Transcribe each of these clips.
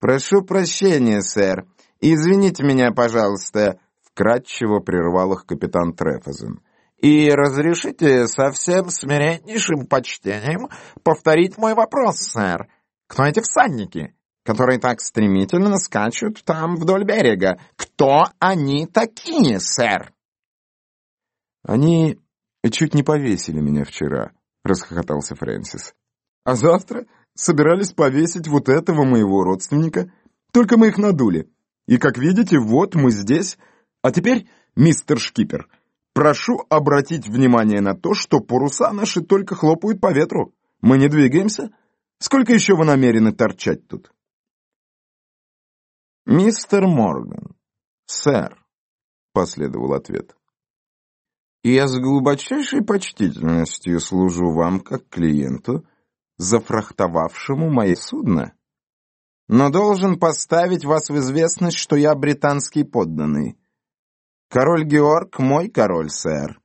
«Прошу прощения, сэр. Извините меня, пожалуйста», — вкратчиво прервал их капитан Трефазен. «И разрешите со всем смиреннейшим почтением повторить мой вопрос, сэр. Кто эти всадники, которые так стремительно скачут там вдоль берега? Кто они такие, сэр?» «Они чуть не повесили меня вчера», — расхохотался Фрэнсис. «А завтра собирались повесить вот этого моего родственника, только мы их надули. И, как видите, вот мы здесь. А теперь, мистер Шкипер, прошу обратить внимание на то, что паруса наши только хлопают по ветру. Мы не двигаемся. Сколько еще вы намерены торчать тут?» «Мистер Морган, сэр», — последовал ответ. «Я с глубочайшей почтительностью служу вам как клиенту, зафрахтовавшему мое судно, но должен поставить вас в известность, что я британский подданный. Король Георг — мой король, сэр,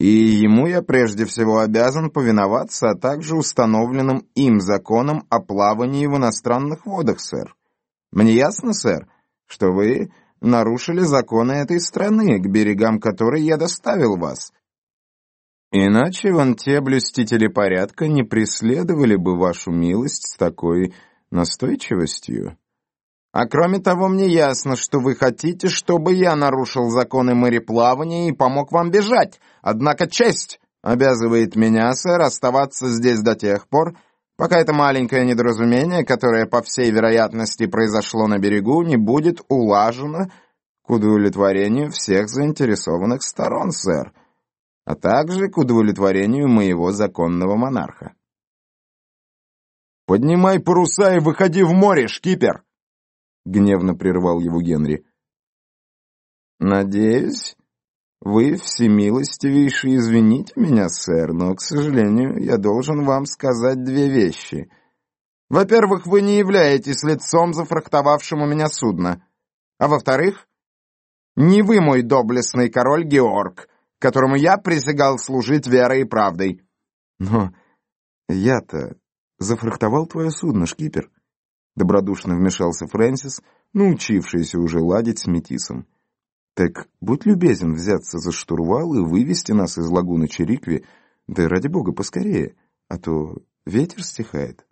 и ему я прежде всего обязан повиноваться, а также установленным им законам о плавании в иностранных водах, сэр. Мне ясно, сэр, что вы нарушили законы этой страны, к берегам которой я доставил вас, Иначе вон те блюстители порядка не преследовали бы вашу милость с такой настойчивостью. А кроме того, мне ясно, что вы хотите, чтобы я нарушил законы мореплавания и помог вам бежать. Однако честь обязывает меня, сэр, оставаться здесь до тех пор, пока это маленькое недоразумение, которое, по всей вероятности, произошло на берегу, не будет улажено к удовлетворению всех заинтересованных сторон, сэр а также к удовлетворению моего законного монарха. «Поднимай паруса и выходи в море, шкипер!» — гневно прервал его Генри. «Надеюсь, вы всемилостивейше извините меня, сэр, но, к сожалению, я должен вам сказать две вещи. Во-первых, вы не являетесь лицом, зафрахтовавшим у меня судно. А во-вторых, не вы мой доблестный король Георг, которому я присягал служить верой и правдой. Но я-то зафрахтовал твое судно, шкипер. Добродушно вмешался Фрэнсис, научившийся уже ладить с метисом. Так будь любезен взяться за штурвал и вывести нас из лагуны Черикви, да ради бога поскорее, а то ветер стихает.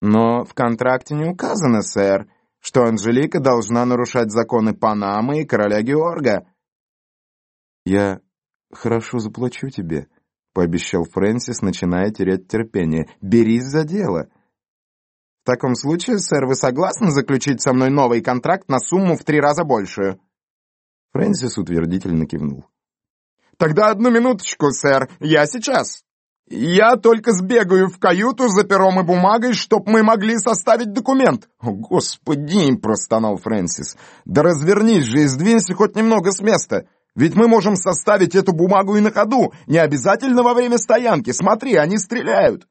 Но в контракте не указано, сэр, что Анжелика должна нарушать законы Панамы и короля Георга. «Я хорошо заплачу тебе», — пообещал Фрэнсис, начиная терять терпение. «Берись за дело». «В таком случае, сэр, вы согласны заключить со мной новый контракт на сумму в три раза большую?» Фрэнсис утвердительно кивнул. «Тогда одну минуточку, сэр, я сейчас. Я только сбегаю в каюту за пером и бумагой, чтоб мы могли составить документ». «О, господи!» — простонал Фрэнсис. «Да развернись же и сдвинься хоть немного с места. Ведь мы можем составить эту бумагу и на ходу, не обязательно во время стоянки. Смотри, они стреляют.